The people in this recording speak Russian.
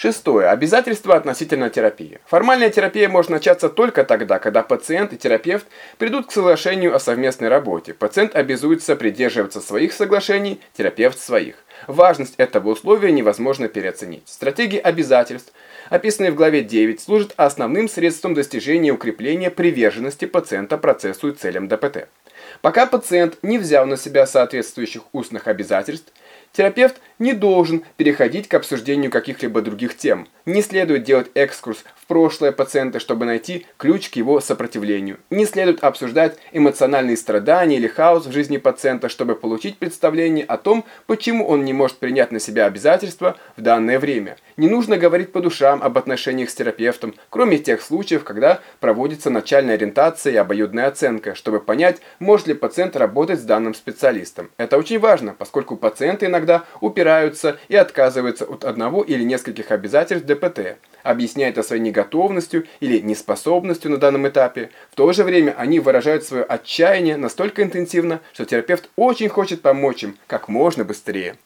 Шестое. Обязательства относительно терапии. Формальная терапия может начаться только тогда, когда пациент и терапевт придут к соглашению о совместной работе. Пациент обязуется придерживаться своих соглашений, терапевт своих. Важность этого условия невозможно переоценить. Стратегии обязательств, описанные в главе 9, служат основным средством достижения укрепления приверженности пациента процессу и целям ДПТ. Пока пациент не взял на себя соответствующих устных обязательств, Терапевт не должен переходить к обсуждению каких-либо других тем. Не следует делать экскурс в прошлое пациента, чтобы найти ключ к его сопротивлению. Не следует обсуждать эмоциональные страдания или хаос в жизни пациента, чтобы получить представление о том, почему он не может принять на себя обязательства в данное время. Не нужно говорить по душам об отношениях с терапевтом, кроме тех случаев, когда проводится начальная ориентация и обоюдная оценка, чтобы понять, может ли пациент работать с данным специалистом. Это очень важно, поскольку пациенты иногда иногда упираются и отказываются от одного или нескольких обязательств ДПТ, объясняя это своей неготовностью или неспособностью на данном этапе. В то же время они выражают свое отчаяние настолько интенсивно, что терапевт очень хочет помочь им как можно быстрее.